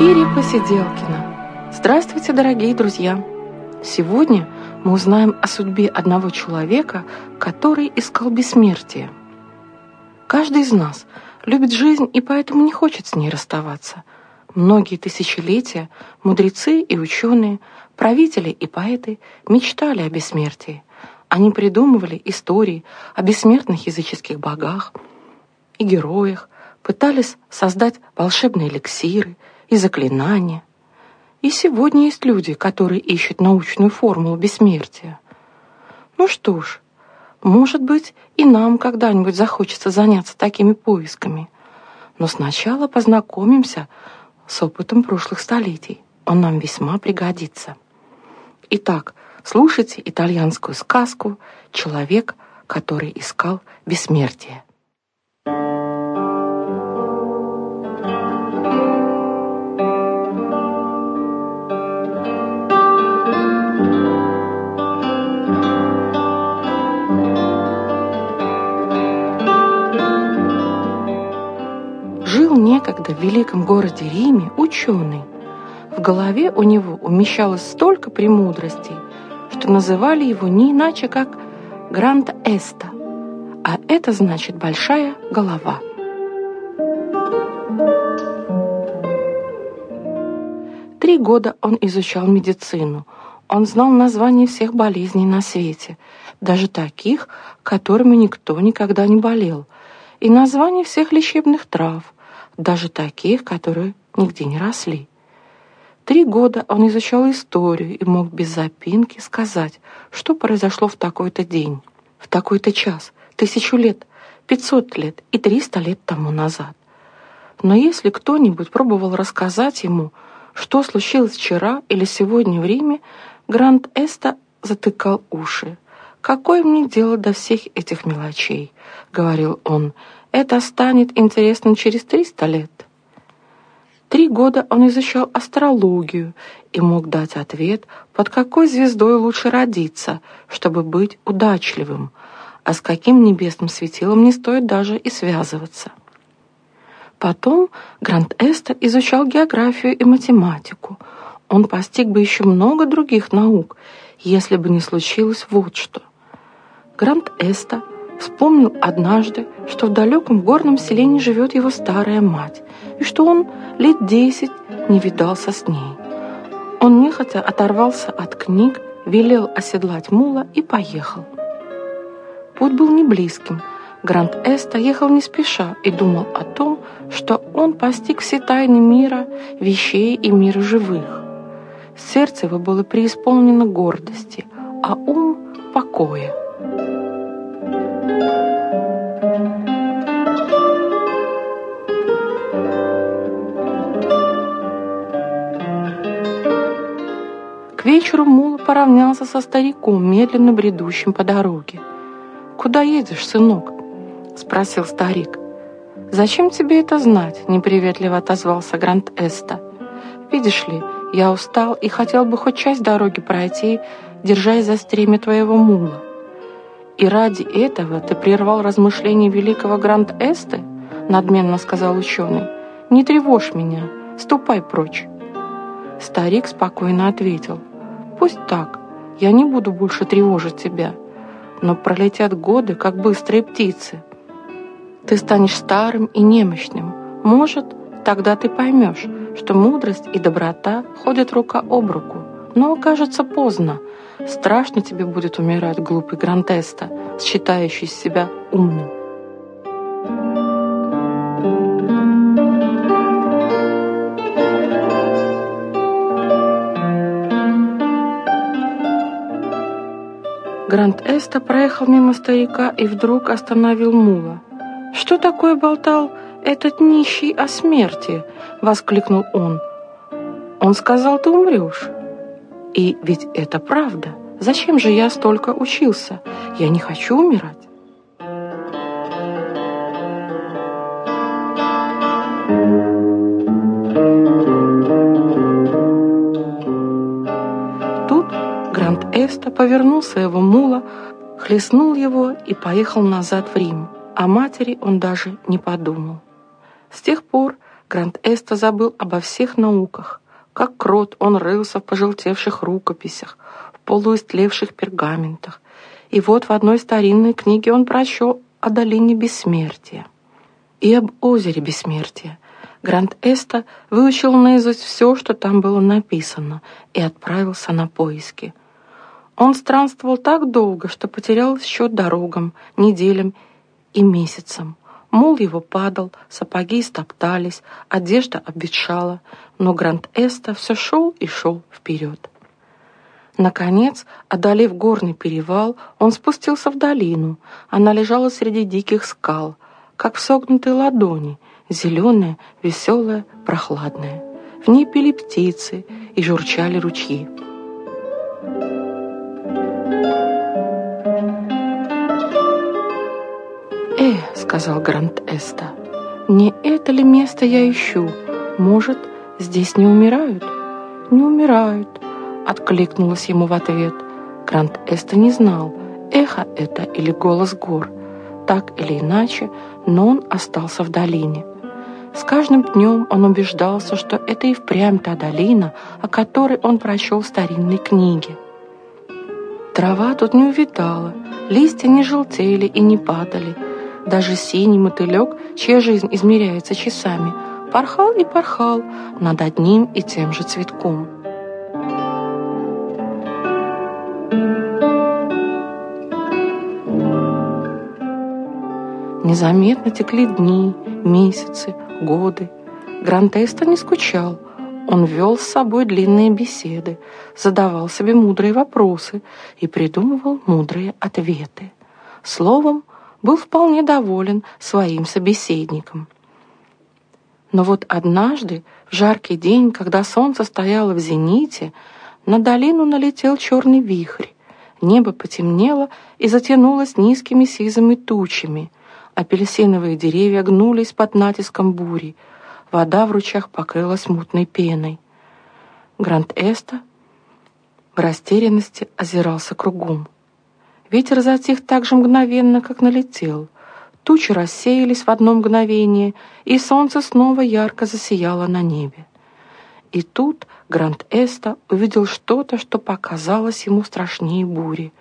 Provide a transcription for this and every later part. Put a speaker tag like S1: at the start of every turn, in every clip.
S1: эфире Посиделкина. Здравствуйте, дорогие друзья! Сегодня мы узнаем о судьбе одного человека, который искал бессмертие. Каждый из нас любит жизнь и поэтому не хочет с ней расставаться. Многие тысячелетия мудрецы и ученые, правители и поэты мечтали о бессмертии. Они придумывали истории о бессмертных языческих богах и героях, пытались создать волшебные эликсиры – и заклинания. И сегодня есть люди, которые ищут научную формулу бессмертия. Ну что ж, может быть, и нам когда-нибудь захочется заняться такими поисками. Но сначала познакомимся с опытом прошлых столетий. Он нам весьма пригодится. Итак, слушайте итальянскую сказку «Человек, который искал бессмертие». Великом городе Риме ученый. В голове у него умещалось столько премудростей, что называли его не иначе, как Гранд Эста, а это значит «большая голова». Три года он изучал медицину. Он знал названия всех болезней на свете, даже таких, которыми никто никогда не болел, и названия всех лечебных трав – даже таких, которые нигде не росли. Три года он изучал историю и мог без запинки сказать, что произошло в такой-то день, в такой-то час, тысячу лет, пятьсот лет и триста лет тому назад. Но если кто-нибудь пробовал рассказать ему, что случилось вчера или сегодня в Риме, Гранд Эста затыкал уши. «Какое мне дело до всех этих мелочей?» — говорил он. Это станет интересным через 300 лет. Три года он изучал астрологию и мог дать ответ, под какой звездой лучше родиться, чтобы быть удачливым, а с каким небесным светилом не стоит даже и связываться. Потом Грант Эста изучал географию и математику. Он постиг бы еще много других наук, если бы не случилось вот что. Грант Эста Вспомнил однажды, что в далеком горном селении живет его старая мать, и что он лет десять не видался с ней. Он нехотя оторвался от книг, велел оседлать мула и поехал. Путь был не близким. Гранд Эста ехал не спеша и думал о том, что он постиг все тайны мира, вещей и мира живых. Сердце его было преисполнено гордости, а ум — покоя. К вечеру Мула поравнялся со стариком, медленно бредущим по дороге. «Куда едешь, сынок?» — спросил старик. «Зачем тебе это знать?» — неприветливо отозвался Гранд Эста. «Видишь ли, я устал и хотел бы хоть часть дороги пройти, держась за стремя твоего мула. И ради этого ты прервал размышления великого Гранд Эсты?» — надменно сказал ученый. «Не тревожь меня, ступай прочь». Старик спокойно ответил. Пусть так, я не буду больше тревожить тебя. Но пролетят годы, как быстрые птицы. Ты станешь старым и немощным. Может, тогда ты поймешь, что мудрость и доброта ходят рука об руку. Но окажется поздно. Страшно тебе будет умирать, глупый Грантеста, считающий себя умным. Гранд Эста проехал мимо старика и вдруг остановил мула. «Что такое болтал этот нищий о смерти?» — воскликнул он. «Он сказал, ты умрешь». «И ведь это правда. Зачем же я столько учился? Я не хочу умирать». Эста повернул своего мула, хлестнул его и поехал назад в Рим. О матери он даже не подумал. С тех пор Грант Эста забыл обо всех науках. Как крот он рылся в пожелтевших рукописях, в полуистлевших пергаментах. И вот в одной старинной книге он прочел о долине бессмертия и об озере бессмертия. Грант Эста выучил наизусть все, что там было написано, и отправился на поиски. Он странствовал так долго, что потерял счет дорогам, неделям и месяцам. Мул его падал, сапоги стоптались, одежда обветшала, но Грант Эста все шел и шел вперед. Наконец, одолев горный перевал, он спустился в долину. Она лежала среди диких скал, как в согнутой ладони, зеленая, веселая, прохладная. В ней пели птицы и журчали ручьи. «Э», — сказал Грант Эста, — «не это ли место я ищу? Может, здесь не умирают?» «Не умирают», — откликнулась ему в ответ. Грант Эста не знал, эхо это или голос гор. Так или иначе, но он остался в долине. С каждым днем он убеждался, что это и впрямь та долина, о которой он прочел в старинной книге. Трава тут не увидала, листья не желтели и не падали, даже синий мотылек, чья жизнь измеряется часами, порхал и порхал над одним и тем же цветком. Незаметно текли дни, месяцы, годы. Грантеста не скучал. Он вел с собой длинные беседы, задавал себе мудрые вопросы и придумывал мудрые ответы. Словом, был вполне доволен своим собеседником. Но вот однажды, в жаркий день, когда солнце стояло в зените, на долину налетел черный вихрь. Небо потемнело и затянулось низкими сизыми тучами. Апельсиновые деревья гнулись под натиском бури. Вода в ручьях покрылась мутной пеной. Гранд Эста в растерянности озирался кругом. Ветер затих так же мгновенно, как налетел. Тучи рассеялись в одно мгновение, и солнце снова ярко засияло на небе. И тут Гранд Эста увидел что-то, что показалось ему страшнее бури.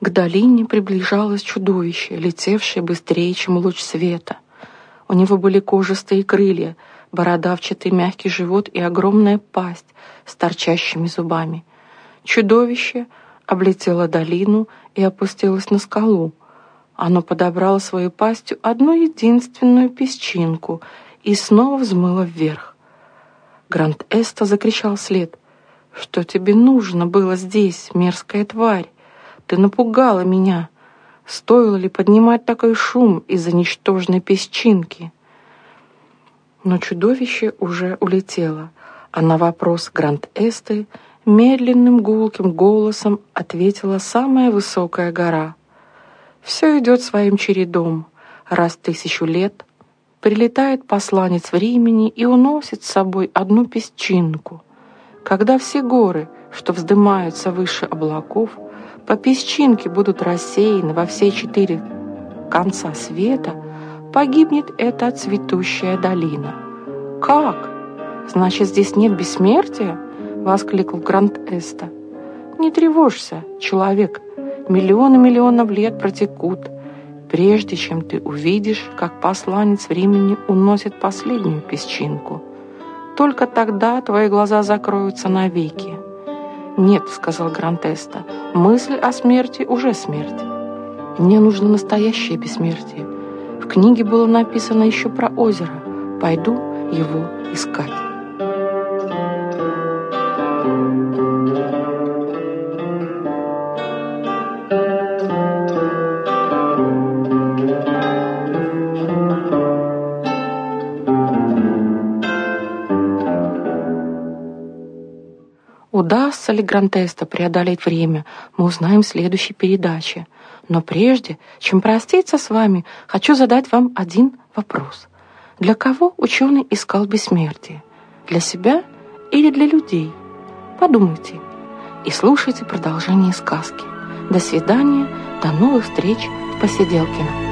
S1: К долине приближалось чудовище, летевшее быстрее, чем луч света. У него были кожистые крылья, бородавчатый мягкий живот и огромная пасть с торчащими зубами. Чудовище облетело долину и опустилось на скалу. Оно подобрало свою пастью одну единственную песчинку и снова взмыло вверх. Грант Эста закричал вслед. «Что тебе нужно было здесь, мерзкая тварь? Ты напугала меня. Стоило ли поднимать такой шум из-за ничтожной песчинки?» Но чудовище уже улетело, а на вопрос Грант Эсты медленным гулким голосом ответила самая высокая гора. Все идет своим чередом. Раз в тысячу лет прилетает посланец времени и уносит с собой одну песчинку. Когда все горы, что вздымаются выше облаков, по песчинке будут рассеяны во все четыре конца света, погибнет эта цветущая долина. Как? Значит, здесь нет бессмертия? Воскликнул Грант Эста. «Не тревожься, человек, миллионы миллионов лет протекут, прежде чем ты увидишь, как посланец времени уносит последнюю песчинку. Только тогда твои глаза закроются навеки». «Нет», — сказал Грант Эста, — «мысль о смерти уже смерть. Мне нужно настоящее бессмертие. В книге было написано еще про озеро. Пойду его искать». Удастся ли Грантеста преодолеть время, мы узнаем в следующей передаче. Но прежде, чем проститься с вами, хочу задать вам один вопрос. Для кого ученый искал бессмертие? Для себя или для людей? Подумайте и слушайте продолжение сказки. До свидания, до новых встреч в Посиделкино.